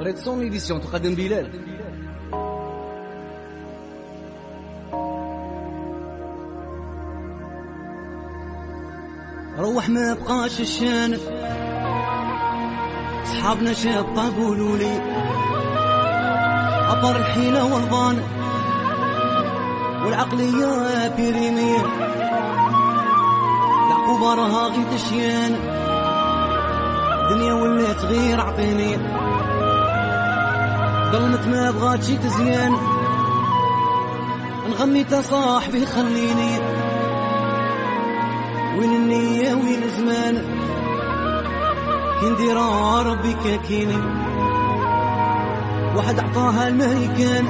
ريدسون إيديسيون تقدم بلال. روح ما بقاش الشان. صحابنا شاب قولوا لي أبر الحيلة والظان والعقلية بيريمية العقوبة راها غير تشيان. الدنيا ولات غير عطيني ظلمت ما بغات شي تزيان نغني تا صاحبي خليني. وين النية وين الزمان؟ كي ندير ربي كاكيني. واحد عطاها المهيكان.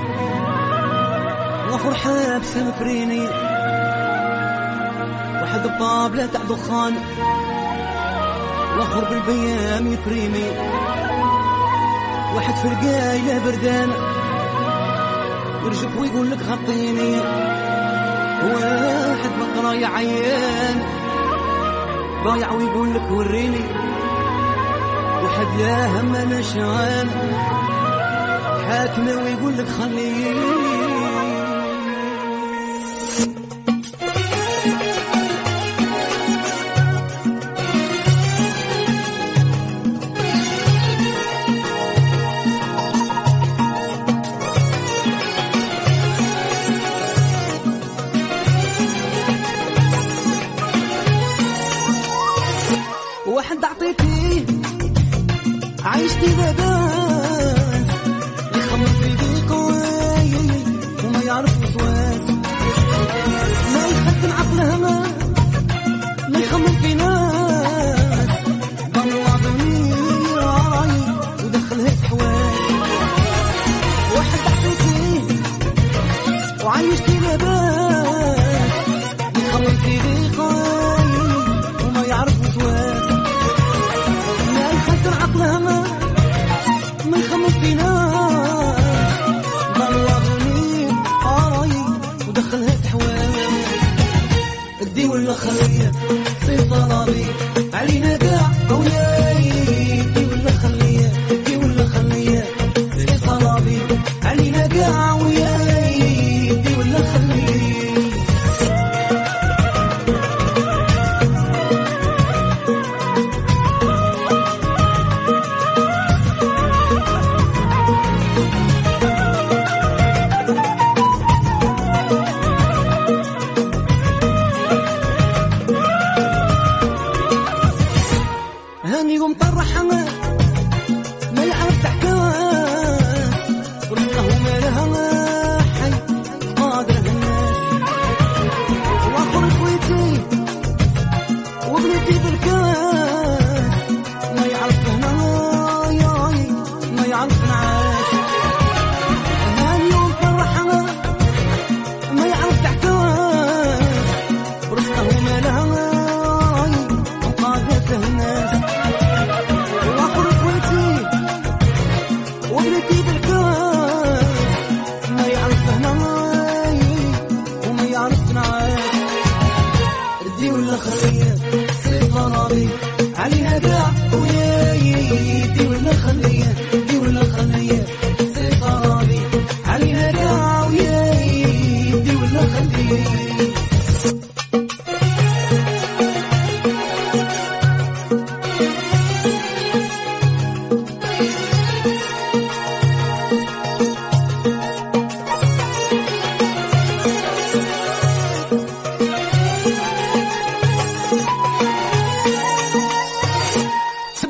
واخر حابس مفريني واحد بطابلة تاع دخان. واخر بالبيام يفريني. واحد في القايلة بردان. يرجف ويقول لك غطيني. واحد بقرا عيان. ضايع ويقول لك وريني. واحد لا هم أنا شان حاكمه ويقول لك خليني. عايشتي لباس يخمر في ضيقه وما يعرف وسواس ما يخدم عقله ما ما في ناس ضلع ضمير راي ودخلها في حواس واحد عطيتيه وعايشتي لباس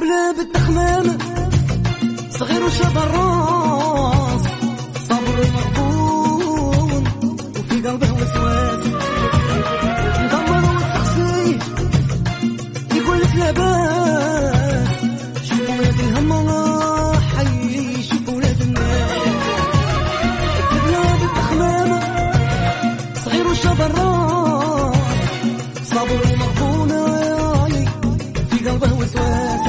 كلاب التخمام صغير وشاب الراس صبر مغبون وفي قلبه وسواس. مدمر والسحسي يقول لك لاباس شوف ولاد الهمة حي شوف ولاد الناس. كلاب التخمام صغير وشاب الراس صبر مغبون في قلبه وسواس.